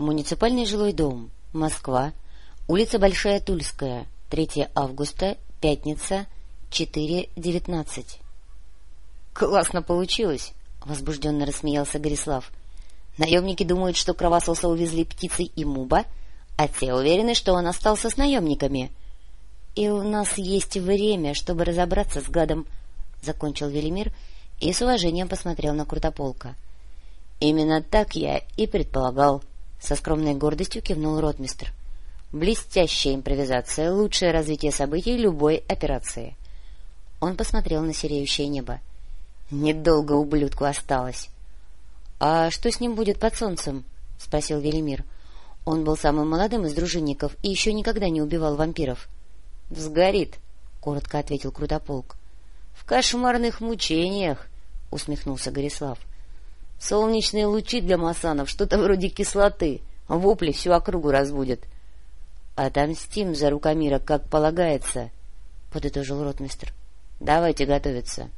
Муниципальный жилой дом. Москва. Улица Большая Тульская. 3 августа. Пятница. 4.19. — Классно получилось! — возбужденно рассмеялся Горислав. — Наемники думают, что кровососа увезли птицей и муба, а те уверены, что он остался с наемниками. — И у нас есть время, чтобы разобраться с гадом, — закончил Велимир и с уважением посмотрел на Крутополка. — Именно так я и предполагал, — со скромной гордостью кивнул ротмистр. — Блестящая импровизация, лучшее развитие событий любой операции. Он посмотрел на сереющее небо. Недолго ублюдку осталось. — А что с ним будет под солнцем? — спросил Велимир. Он был самым молодым из дружинников и еще никогда не убивал вампиров. — Взгорит, — коротко ответил Крутополк. — В кошмарных мучениях, — усмехнулся Горислав. — Солнечные лучи для масанов, что-то вроде кислоты, вопли всю округу разбудят. — Отомстим за рукомира, как полагается, — подытожил ротмистр. Давайте готовиться.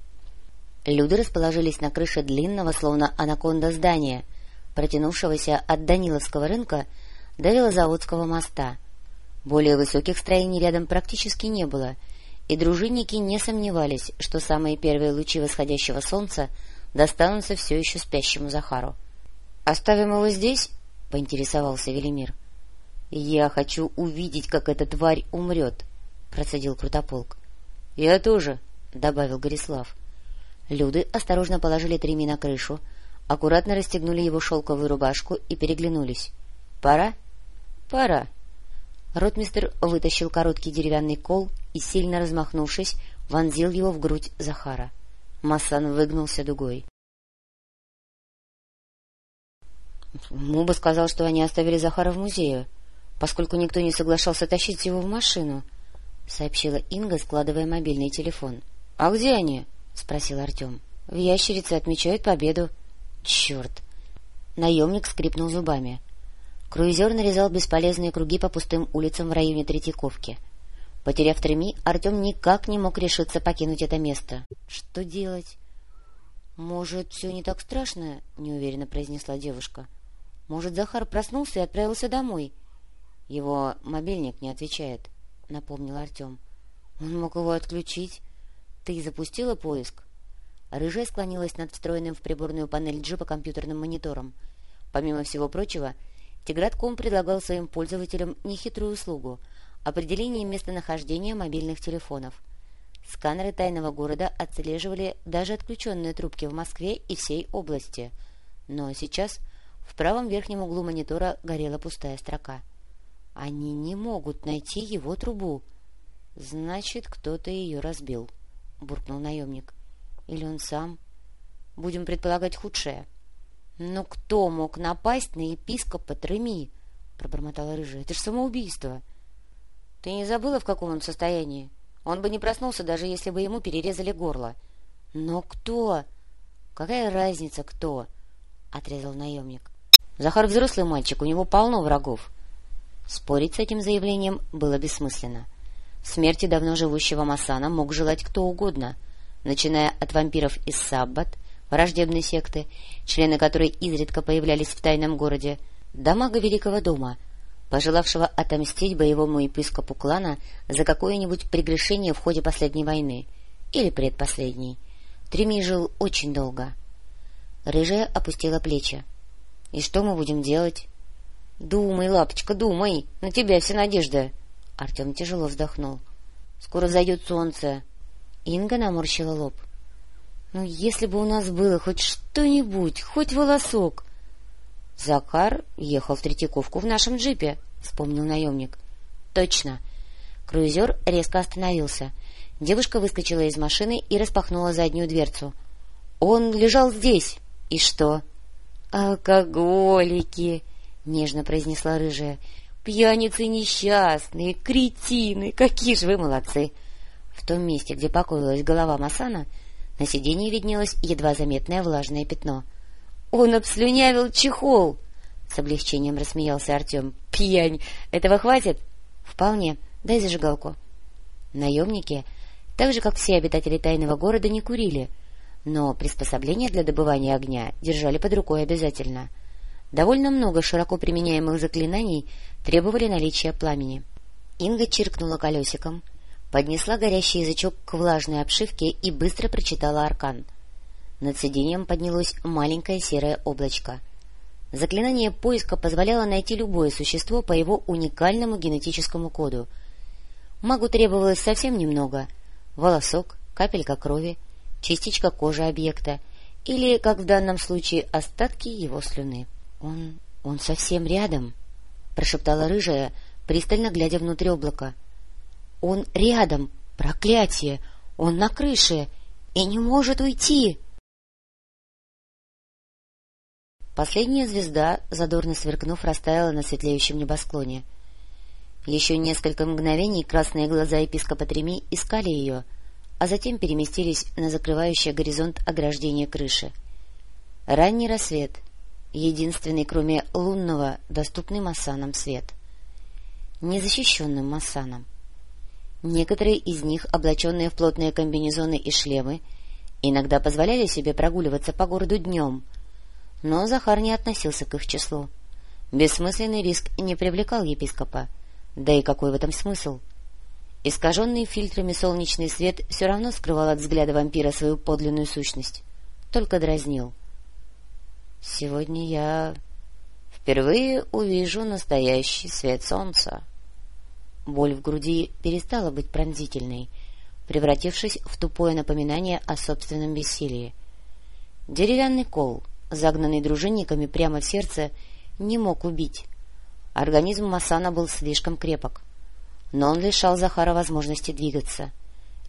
Люди расположились на крыше длинного, словно анаконда здания, протянувшегося от Даниловского рынка до Велозаводского моста. Более высоких строений рядом практически не было, и дружинники не сомневались, что самые первые лучи восходящего солнца достанутся все еще спящему Захару. — Оставим его здесь? — поинтересовался Велимир. — Я хочу увидеть, как эта тварь умрет, — процедил Крутополк. — Я тоже, — добавил Горислав. Люды осторожно положили Треми на крышу, аккуратно расстегнули его шелковую рубашку и переглянулись. — Пора? — Пора. Ротмистер вытащил короткий деревянный кол и, сильно размахнувшись, вонзил его в грудь Захара. Массан выгнулся дугой. Муба сказал, что они оставили Захара в музее, поскольку никто не соглашался тащить его в машину, — сообщила Инга, складывая мобильный телефон. —— А где они? — спросил Артем. — В ящерице отмечают победу. — Черт! Наемник скрипнул зубами. Круизер нарезал бесполезные круги по пустым улицам в районе Третьяковки. Потеряв Треми, Артем никак не мог решиться покинуть это место. Что делать? — Может, все не так страшно? — неуверенно произнесла девушка. — Может, Захар проснулся и отправился домой? — Его мобильник не отвечает, — напомнил Артем. — Он мог его отключить. — Ты запустила поиск? Рыжая склонилась над встроенным в приборную панель джипа компьютерным монитором. Помимо всего прочего, Тигратком предлагал своим пользователям нехитрую услугу — определение местонахождения мобильных телефонов. Сканеры тайного города отслеживали даже отключенные трубки в Москве и всей области. Но сейчас в правом верхнем углу монитора горела пустая строка. Они не могут найти его трубу. Значит, кто-то ее разбил. —— буркнул наемник. — Или он сам? Будем предполагать худшее. — Но кто мог напасть на епископа Треми? — пробормотала рыжая. — Это ж самоубийство. — Ты не забыла, в каком он состоянии? Он бы не проснулся, даже если бы ему перерезали горло. — Но кто? — Какая разница, кто? — отрезал наемник. — Захар взрослый мальчик, у него полно врагов. Спорить с этим заявлением было бессмысленно. Смерти давно живущего Масана мог желать кто угодно, начиная от вампиров из Саббат, враждебной секты, члены которой изредка появлялись в тайном городе, до мага Великого дома, пожелавшего отомстить боевому епископу клана за какое-нибудь прегрешение в ходе последней войны или предпоследней. Треми жил очень долго. Рыжая опустила плечи. — И что мы будем делать? — Думай, лапочка, думай, на тебя вся надежда. Артем тяжело вздохнул. — Скоро зайдет солнце. Инга наморщила лоб. — Ну, если бы у нас было хоть что-нибудь, хоть волосок. — Закар ехал в Третьяковку в нашем джипе, — вспомнил наемник. — Точно. Круизер резко остановился. Девушка выскочила из машины и распахнула заднюю дверцу. — Он лежал здесь. — И что? — Алкоголики, — нежно произнесла рыжая. Пьяницы несчастные, кретины, какие же вы молодцы! В том месте, где покоилась голова Масана, на сиденье виднелось едва заметное влажное пятно. — Он обслюнявил чехол! — с облегчением рассмеялся Артем. — Пьянь! Этого хватит? — Вполне. Дай зажигалку. Наемники, так же, как все обитатели тайного города, не курили, но приспособления для добывания огня держали под рукой обязательно — Довольно много широко применяемых заклинаний требовали наличия пламени. Инга чиркнула колесиком, поднесла горящий язычок к влажной обшивке и быстро прочитала аркан. Над сиденьем поднялось маленькое серое облачко. Заклинание поиска позволяло найти любое существо по его уникальному генетическому коду. Магу требовалось совсем немного — волосок, капелька крови, частичка кожи объекта или, как в данном случае, остатки его слюны. Он... он совсем рядом, — прошептала рыжая, пристально глядя внутрь облака. — Он рядом! Проклятие! Он на крыше! И не может уйти! Последняя звезда, задорно сверкнув, растаяла на светлеющем небосклоне. Еще несколько мгновений красные глаза епископа Треми искали ее, а затем переместились на закрывающее горизонт ограждение крыши. Ранний рассвет — единственный, кроме лунного, доступный массанам свет. Незащищенным массанам. Некоторые из них, облаченные в плотные комбинезоны и шлемы, иногда позволяли себе прогуливаться по городу днем, но Захар не относился к их числу. Бессмысленный риск не привлекал епископа, да и какой в этом смысл? Искаженный фильтрами солнечный свет все равно скрывал от взгляда вампира свою подлинную сущность, только дразнил — Сегодня я впервые увижу настоящий свет солнца. Боль в груди перестала быть пронзительной, превратившись в тупое напоминание о собственном бессилии. Деревянный кол, загнанный дружинниками прямо в сердце, не мог убить. Организм Масана был слишком крепок, но он лишал Захара возможности двигаться.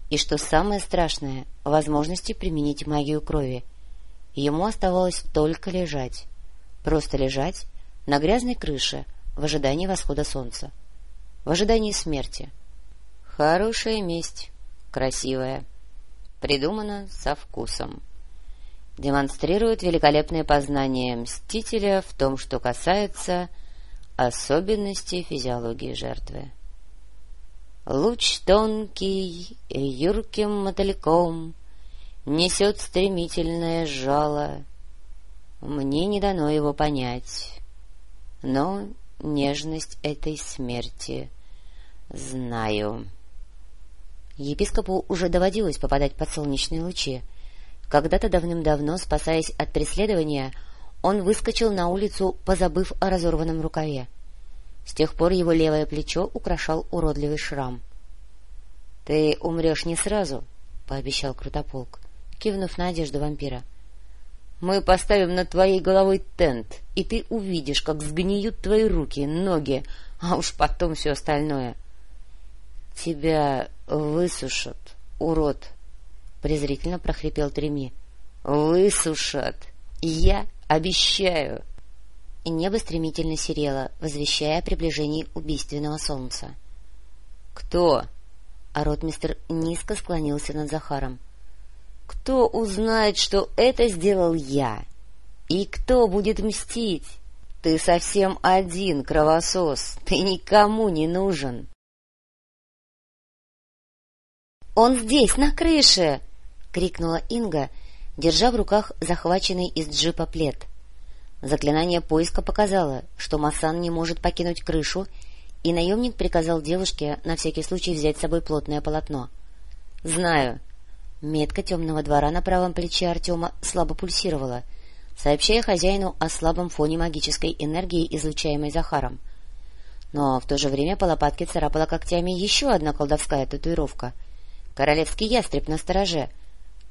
И, что самое страшное, возможности применить магию крови — Ему оставалось только лежать. Просто лежать на грязной крыше в ожидании восхода солнца. В ожидании смерти. Хорошая месть. Красивая. Придумана со вкусом. Демонстрирует великолепное познание Мстителя в том, что касается особенностей физиологии жертвы. Луч тонкий, юрким мотыльком несет стремительное жало. Мне не дано его понять, но нежность этой смерти знаю. Епископу уже доводилось попадать под солнечные лучи. Когда-то давным-давно, спасаясь от преследования, он выскочил на улицу, позабыв о разорванном рукаве. С тех пор его левое плечо украшал уродливый шрам. — Ты умрешь не сразу, — пообещал Крутополк кивнув на одежду вампира. — Мы поставим над твоей головой тент, и ты увидишь, как сгниют твои руки, ноги, а уж потом все остальное. — Тебя высушат, урод! — презрительно прохрипел Треми. — Высушат! Я обещаю! И небо стремительно серело, возвещая о приближении убийственного солнца. — Кто? А ротмистер низко склонился над Захаром. — кто узнает, что это сделал я? И кто будет мстить? Ты совсем один, кровосос, ты никому не нужен. «Он здесь, на крыше!» — крикнула Инга, держа в руках захваченный из джипа плед. Заклинание поиска показало, что Масан не может покинуть крышу, и наемник приказал девушке на всякий случай взять с собой плотное полотно. — Знаю, Метка темного двора на правом плече Артема слабо пульсировала, сообщая хозяину о слабом фоне магической энергии, излучаемой Захаром. Но в то же время по лопатке царапала когтями еще одна колдовская татуировка — королевский ястреб на стороже,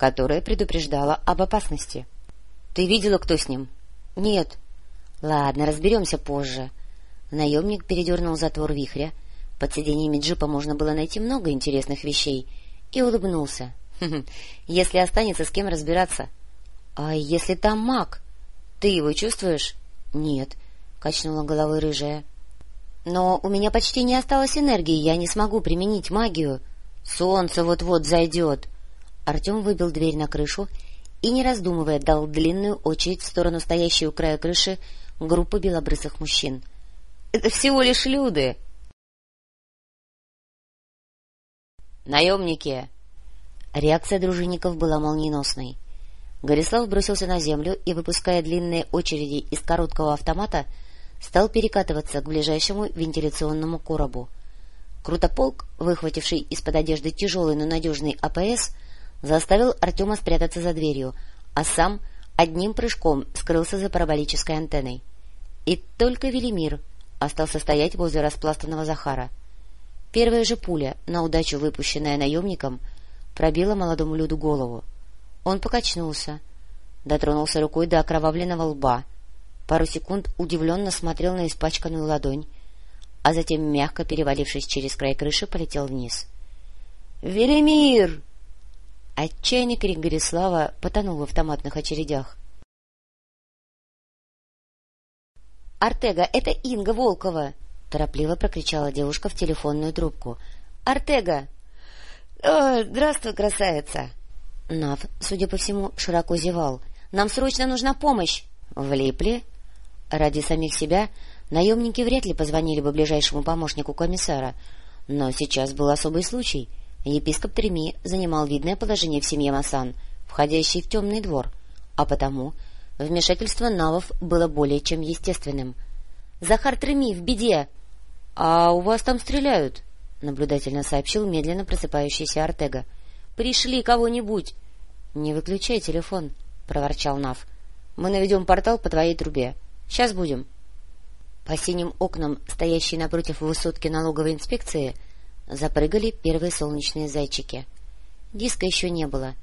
которая предупреждала об опасности. — Ты видела, кто с ним? — Нет. — Ладно, разберемся позже. Наемник передернул затвор вихря. Под сиденьями джипа можно было найти много интересных вещей. И улыбнулся. Если останется с кем разбираться. — А если там маг? Ты его чувствуешь? — Нет, — качнула головой рыжая. — Но у меня почти не осталось энергии, я не смогу применить магию. Солнце вот-вот зайдет. Артем выбил дверь на крышу и, не раздумывая, дал длинную очередь в сторону стоящей у края крыши группы белобрысых мужчин. — Это всего лишь люди! — Наемники! Реакция дружинников была молниеносной. Горислав бросился на землю и, выпуская длинные очереди из короткого автомата, стал перекатываться к ближайшему вентиляционному коробу. Крутополк, выхвативший из-под одежды тяжелый, но надежный АПС, заставил Артема спрятаться за дверью, а сам одним прыжком скрылся за параболической антенной. И только Велимир остался стоять возле распластанного Захара. Первая же пуля, на удачу выпущенная наемником, пробила молодому Люду голову. Он покачнулся, дотронулся рукой до окровавленного лба, пару секунд удивленно смотрел на испачканную ладонь, а затем, мягко перевалившись через край крыши, полетел вниз. «Велимир!» Отчаянный крик Горислава потонул в автоматных очередях. «Артега, это Инга Волкова!» — торопливо прокричала девушка в телефонную трубку. «Артега!» «Здравствуй, красавица!» Нав, судя по всему, широко зевал. «Нам срочно нужна помощь!» «Влипли?» Ради самих себя наемники вряд ли позвонили бы ближайшему помощнику комиссара, но сейчас был особый случай. Епископ Треми занимал видное положение в семье Масан, входящий в темный двор, а потому вмешательство Навов было более чем естественным. «Захар Треми в беде!» «А у вас там стреляют?» — наблюдательно сообщил медленно просыпающийся Артега. «Пришли кого-нибудь!» — Не выключай телефон, — проворчал Нав. — Мы наведем портал по твоей трубе. Сейчас будем. По синим окнам, стоящей напротив высотки налоговой инспекции, запрыгали первые солнечные зайчики. Диска еще не было,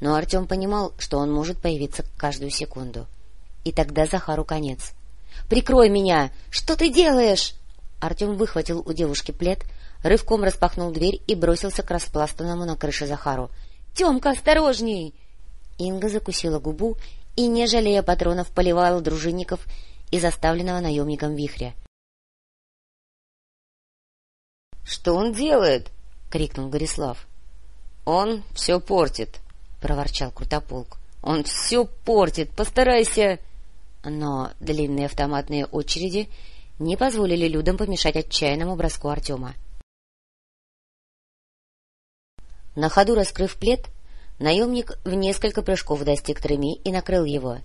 но Артем понимал, что он может появиться каждую секунду. И тогда Захару конец. — Прикрой меня! Что ты делаешь? Артем выхватил у девушки плед, рывком распахнул дверь и бросился к распластанному на крыше Захару. Тёмка, осторожней! Инга закусила губу и, не жалея патронов, поливала дружинников из оставленного наемником вихря. — Что он делает? — крикнул Горислав. — Он все портит, — проворчал Крутополк. — Он все портит, постарайся... Но длинные автоматные очереди не позволили людям помешать отчаянному броску Артема. — На ходу раскрыв плед, наемник в несколько прыжков достиг Треми и накрыл его.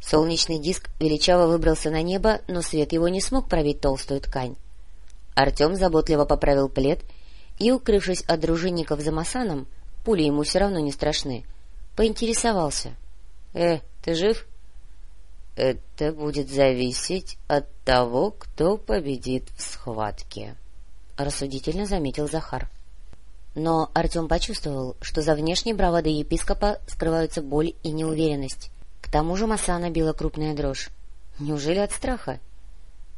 Солнечный диск величаво выбрался на небо, но свет его не смог пробить толстую ткань. Артем заботливо поправил плед и, укрывшись от дружинников за Масаном, пули ему все равно не страшны, поинтересовался. — Э, ты жив? — Это будет зависеть от того, кто победит в схватке, — рассудительно заметил Захар. Но Артем почувствовал, что за внешней бравадой епископа скрываются боль и неуверенность. К тому же Масана била крупная дрожь. Неужели от страха? —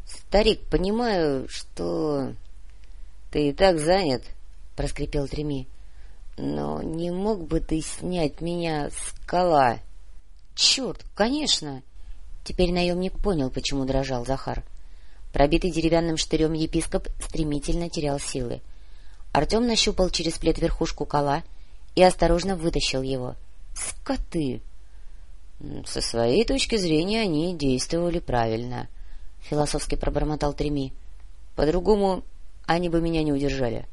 Старик, понимаю, что... — Ты и так занят, — проскрипел Треми. — Но не мог бы ты снять меня с скала? — Черт, конечно! Теперь наемник понял, почему дрожал Захар. Пробитый деревянным штырем епископ стремительно терял силы. Артем нащупал через плед верхушку кола и осторожно вытащил его. «Скоты!» «Со своей точки зрения они действовали правильно», — философски пробормотал Треми. «По-другому они бы меня не удержали».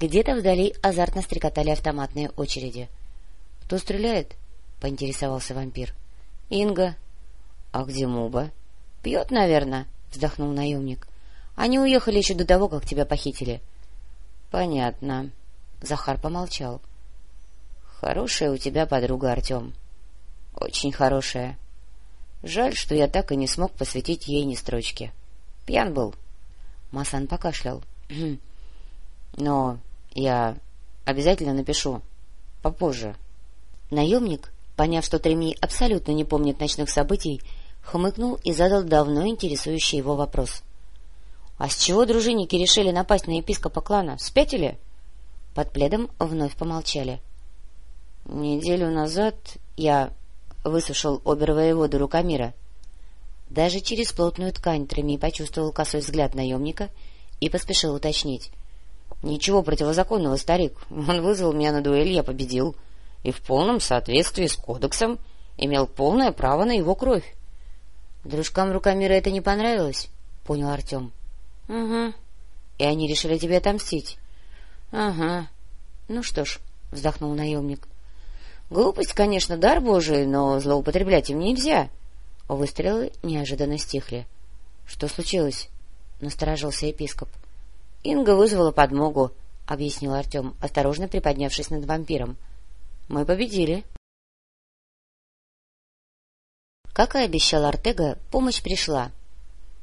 Где-то вдали азартно стрекотали автоматные очереди. «Кто стреляет?» — поинтересовался вампир. «Инга». «А где Муба?» «Пьет, наверное», — вздохнул наемник. «Они уехали еще до того, как тебя похитили». Понятно. Захар помолчал. Хорошая у тебя подруга, Артем. Очень хорошая. Жаль, что я так и не смог посвятить ей ни строчки. Пьян был. Масан покашлял. Но я обязательно напишу. Попозже. Наемник, поняв, что Треми абсолютно не помнит ночных событий, хмыкнул и задал давно интересующий его вопрос. — а с чего дружинники решили напасть на епископа клана? Спятили? Под пледом вновь помолчали. Неделю назад я высушил обер-воеводу Рукомира. Даже через плотную ткань Треми почувствовал косой взгляд наемника и поспешил уточнить. — Ничего противозаконного, старик. Он вызвал меня на дуэль, я победил. И в полном соответствии с кодексом имел полное право на его кровь. — Дружкам Рукомира это не понравилось? — понял Артем. —— Угу. И они решили тебе отомстить? — Ага. Ну что ж, — вздохнул наемник. — Глупость, конечно, дар божий, но злоупотреблять им нельзя. Выстрелы неожиданно стихли. — Что случилось? — насторожился епископ. — Инга вызвала подмогу, — объяснил Артем, осторожно приподнявшись над вампиром. — Мы победили. Как и обещал Артега, помощь пришла.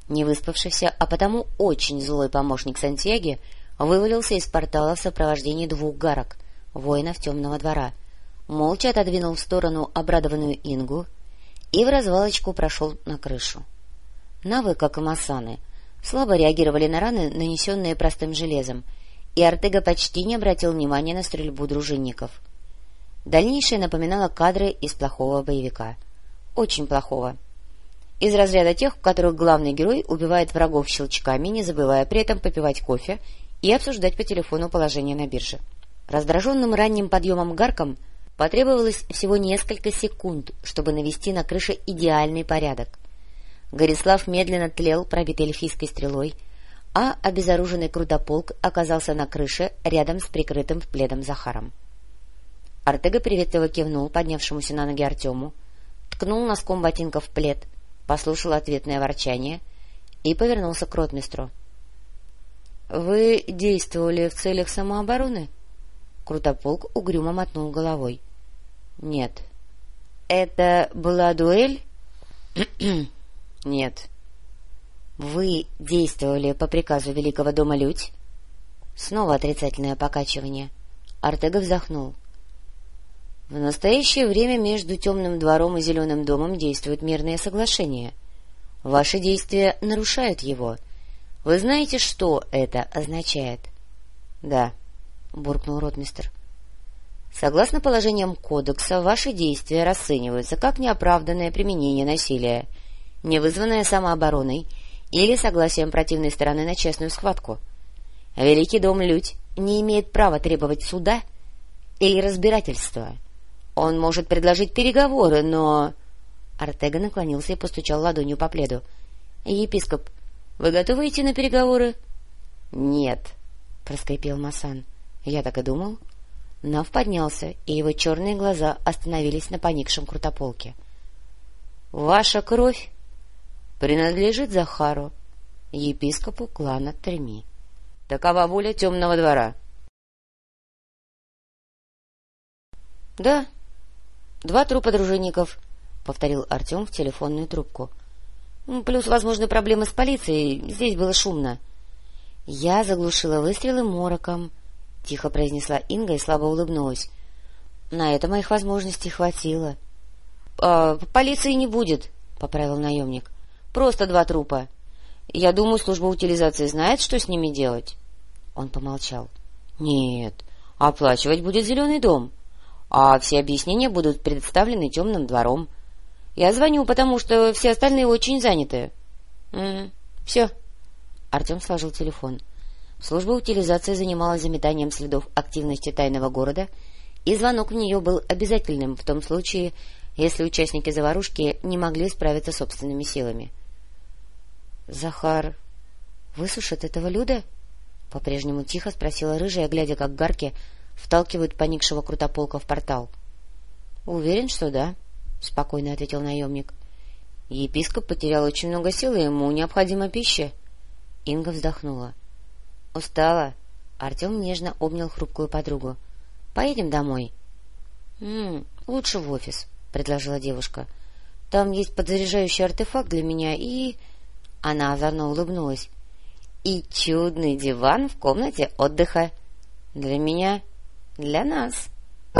Невыспавшийся, а потому очень злой помощник Сантьяги вывалился из портала в сопровождении двух гарок, воинов темного двора, молча отодвинул в сторону обрадованную Ингу и в развалочку прошел на крышу. Навы, как и Масаны, слабо реагировали на раны, нанесенные простым железом, и Артега почти не обратил внимания на стрельбу дружинников. Дальнейшее напоминало кадры из плохого боевика. Очень плохого. Из разряда тех, в которых главный герой убивает врагов щелчками, не забывая при этом попивать кофе и обсуждать по телефону положение на бирже. Раздраженным ранним подъемом гарком потребовалось всего несколько секунд, чтобы навести на крыше идеальный порядок. Горислав медленно тлел, пробитый эльфийской стрелой, а обезоруженный крутополк оказался на крыше рядом с прикрытым пледом Захаром. Артега приветливо кивнул поднявшемуся на ноги Артему, ткнул носком ботинка в плед, послушал ответное ворчание и повернулся к ротмистру. — Вы действовали в целях самообороны? Крутополк угрюмо мотнул головой. — Нет. — Это была дуэль? — Нет. — Вы действовали по приказу Великого дома Людь? Снова отрицательное покачивание. Артега вздохнул. — В настоящее время между Темным двором и Зеленым домом действуют мирные соглашения. Ваши действия нарушают его. Вы знаете, что это означает? — Да, — буркнул ротмистер. — Согласно положениям кодекса, ваши действия расцениваются как неоправданное применение насилия, не вызванное самообороной или согласием противной стороны на честную схватку. Великий дом Людь не имеет права требовать суда или разбирательства. Он может предложить переговоры, но... Артега наклонился и постучал ладонью по пледу. — Епископ, вы готовы идти на переговоры? — Нет, — проскрипел Масан. — Я так и думал. Нав поднялся, и его черные глаза остановились на поникшем крутополке. — Ваша кровь принадлежит Захару, епископу клана Треми. Такова воля темного двора. — Да, два трупа дружинников, — повторил Артем в телефонную трубку. — Плюс, возможно, проблемы с полицией. Здесь было шумно. Я заглушила выстрелы мороком, —— тихо произнесла Инга и слабо улыбнулась. — На это моих возможностей хватило. «А, — Полиции не будет, — поправил наемник. — Просто два трупа. Я думаю, служба утилизации знает, что с ними делать. Он помолчал. — Нет, оплачивать будет зеленый дом, а все объяснения будут предоставлены темным двором. Я звоню, потому что все остальные очень заняты. — Все. Артем сложил телефон. — Служба утилизации занималась заметанием следов активности тайного города, и звонок в нее был обязательным в том случае, если участники заварушки не могли справиться собственными силами. — Захар высушит этого Люда? — по-прежнему тихо спросила рыжая, глядя, как гарки вталкивают поникшего крутополка в портал. — Уверен, что да, — спокойно ответил наемник. — Епископ потерял очень много сил, ему необходима пища. Инга вздохнула. —— Устала. Артем нежно обнял хрупкую подругу. — Поедем домой. — Лучше в офис, — предложила девушка. — Там есть подзаряжающий артефакт для меня и... Она озорно улыбнулась. — И чудный диван в комнате отдыха. — Для меня? — Для нас. —